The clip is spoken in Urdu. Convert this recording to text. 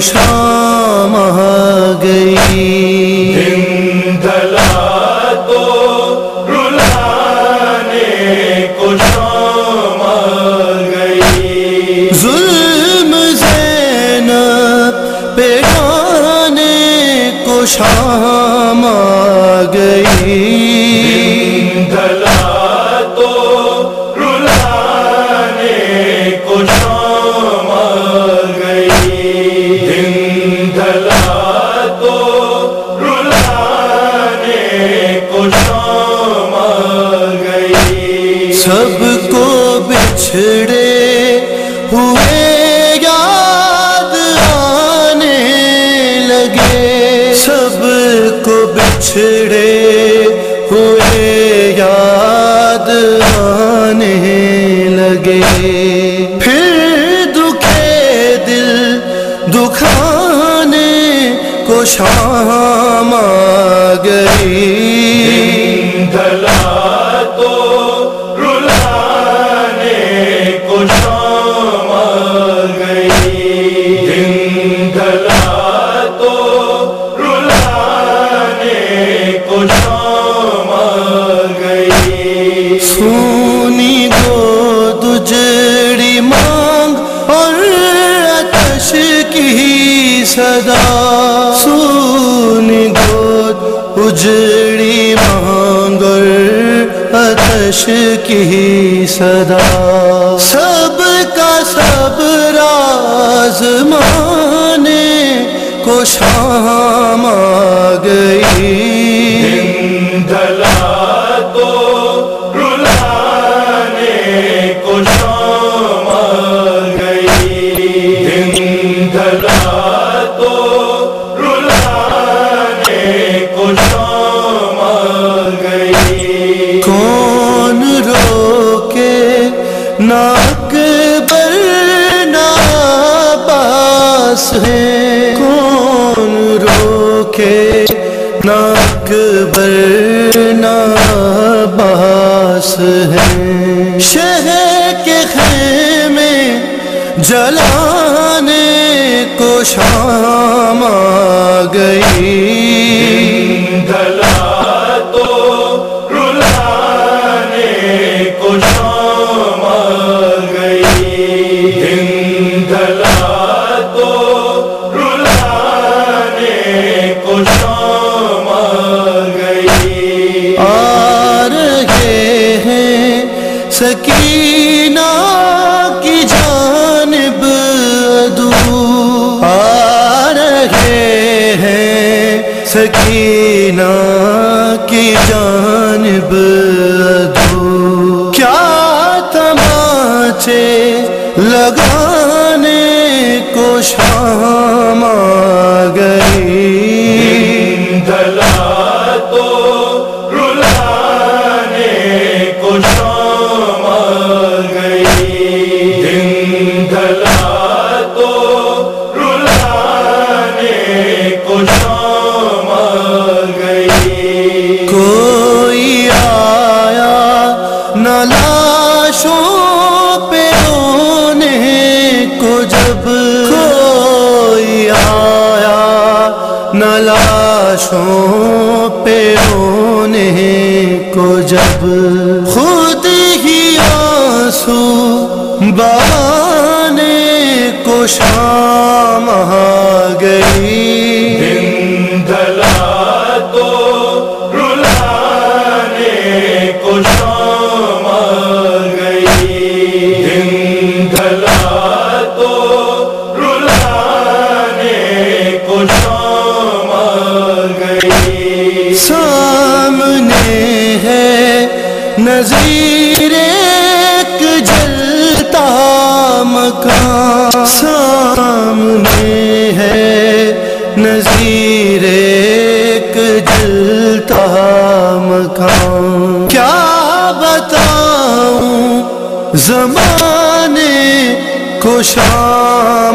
شام آ گئی۔ دن ڈھلا تو رلانے کو شام آ گئی۔ ظلم زینب پیٹانے کو شام آ کو بچھڑے ہوئے یاد آنے لگے۔ پھر دکھے دل دکھانے کو شام آ گئی۔ اجڑی مانگر اتش کی صدا۔ سب کا سب راز مانے کو شام ناک بر ناس ہے کون روکے ناک بر ناس ہے شہر کے خیمے جلانے کو شام آ گئی سکینہ کی جانب ادو کیا تماچے لگانے کو شام نہ لاشوں پہ رونے کو جب خود ہی آنسو بہانے کو شام آ گئی۔ نظیر ایک جلتا مکان سامنے ہے۔ نظیر ایک جلتا مکان۔ کیا بتاؤں زمانے کو شام